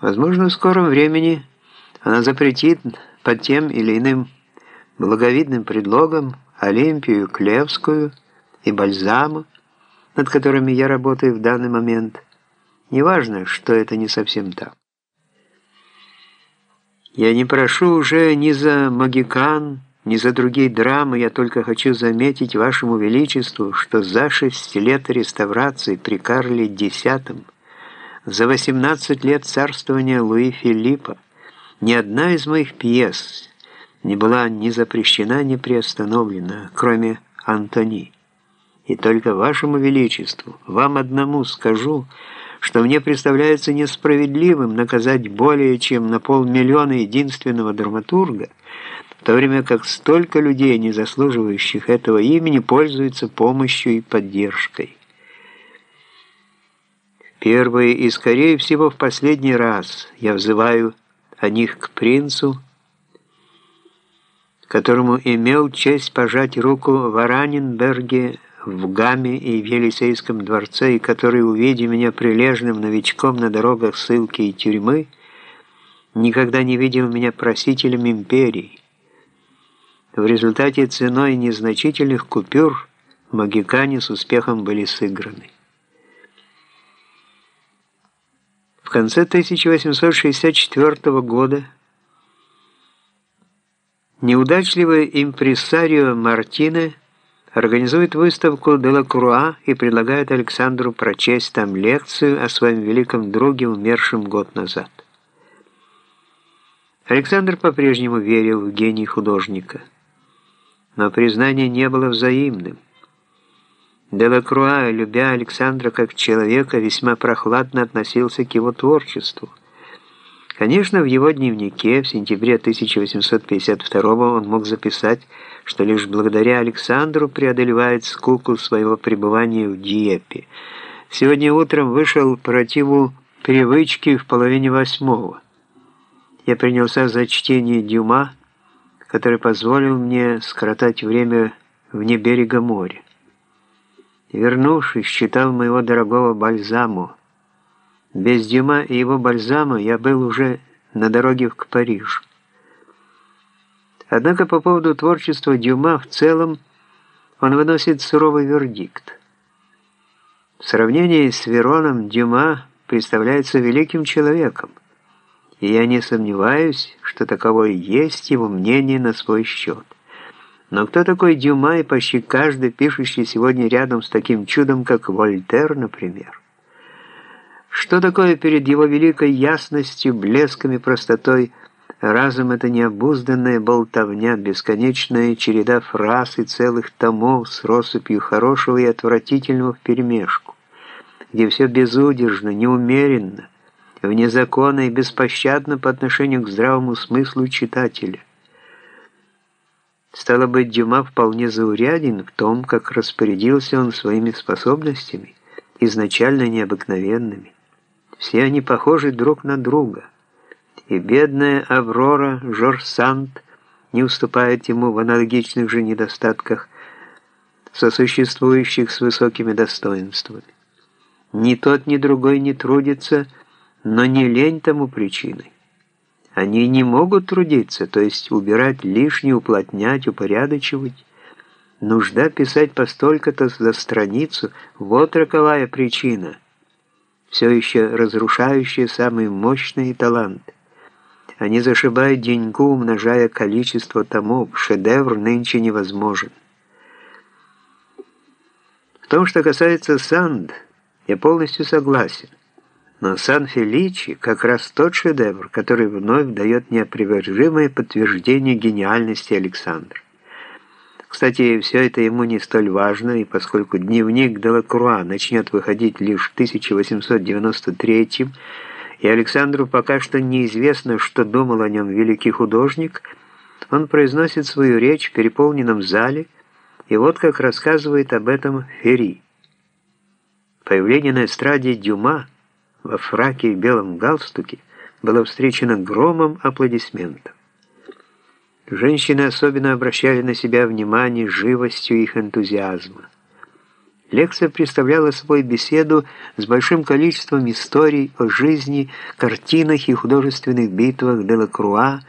Возможно, в скором времени она запретит под тем или иным благовидным предлогом Олимпию Клевскую и Бальзаму, над которыми я работаю в данный момент. Неважно, что это не совсем так. Я не прошу уже ни за «Магикан», ни за другие драмы, я только хочу заметить вашему величеству, что за шесть лет реставрации при Карле X, за 18 лет царствования Луи Филиппа, ни одна из моих пьес не была ни запрещена, ни приостановлена, кроме Антони. И только вашему величеству, вам одному скажу, что мне представляется несправедливым наказать более чем на полмиллиона единственного драматурга, в то время как столько людей, не заслуживающих этого имени, пользуются помощью и поддержкой. Первый и, скорее всего, в последний раз я взываю о них к принцу, которому имел честь пожать руку в Араненберге, в Гаме и в Елисейском дворце, и который, увидя меня прилежным новичком на дорогах ссылки и тюрьмы, никогда не видел меня просителем империи. В результате ценой незначительных купюр магикане с успехом были сыграны. В конце 1864 года неудачливый импресарио Мартине организует выставку Делакруа и предлагает Александру прочесть там лекцию о своем великом друге, умершем год назад. Александр по-прежнему верил в гений художника – но признание не было взаимным. Делакруа, любя Александра как человека, весьма прохладно относился к его творчеству. Конечно, в его дневнике в сентябре 1852 он мог записать, что лишь благодаря Александру преодолевает скуку своего пребывания в Диепе. Сегодня утром вышел противу привычки в половине восьмого. Я принялся за чтение Дюма, который позволил мне скоротать время вне берега моря. Вернувшись, читал моего дорогого Бальзаму. Без Дюма и его Бальзама я был уже на дороге к Парижу. Однако по поводу творчества Дюма в целом он выносит суровый вердикт. В сравнении с Вероном Дюма представляется великим человеком – и я не сомневаюсь, что таково и есть его мнение на свой счет. Но кто такой Дюма и почти каждый, пишущий сегодня рядом с таким чудом, как Вольтер, например? Что такое перед его великой ясностью, блеском и простотой разум это необузданная болтовня, бесконечная череда фраз и целых томов с россыпью хорошего и отвратительного вперемешку, где все безудержно, неумеренно, вне закона и беспощадно по отношению к здравому смыслу читателя. Стало быть, Дюма вполне зауряден в том, как распорядился он своими способностями, изначально необыкновенными. Все они похожи друг на друга. И бедная Аврора Жорж Санд не уступает ему в аналогичных же недостатках, сосуществующих с высокими достоинствами. Ни тот, ни другой не трудится, но не лень тому причиной. Они не могут трудиться, то есть убирать лишнее, уплотнять, упорядочивать. Нужда писать по столько-то за страницу – вот роковая причина, все еще разрушающая самые мощные таланты. Они зашибают деньгу, умножая количество томов. Шедевр нынче невозможен. В том, что касается Санд, я полностью согласен. Но Сан-Феличи как раз тот шедевр, который вновь дает неопровержимое подтверждение гениальности Александра. Кстати, все это ему не столь важно, и поскольку дневник Делакруа начнет выходить лишь в 1893 и Александру пока что неизвестно, что думал о нем великий художник, он произносит свою речь в переполненном зале, и вот как рассказывает об этом Ферри. Появление на эстраде Дюма – во фраке и белом галстуке было встречено громом аплодисментов. Женщины особенно обращали на себя внимание живостью их энтузиазма. Лекция представляла собой беседу с большим количеством историй о жизни, картинах и художественных битвах Делакруа,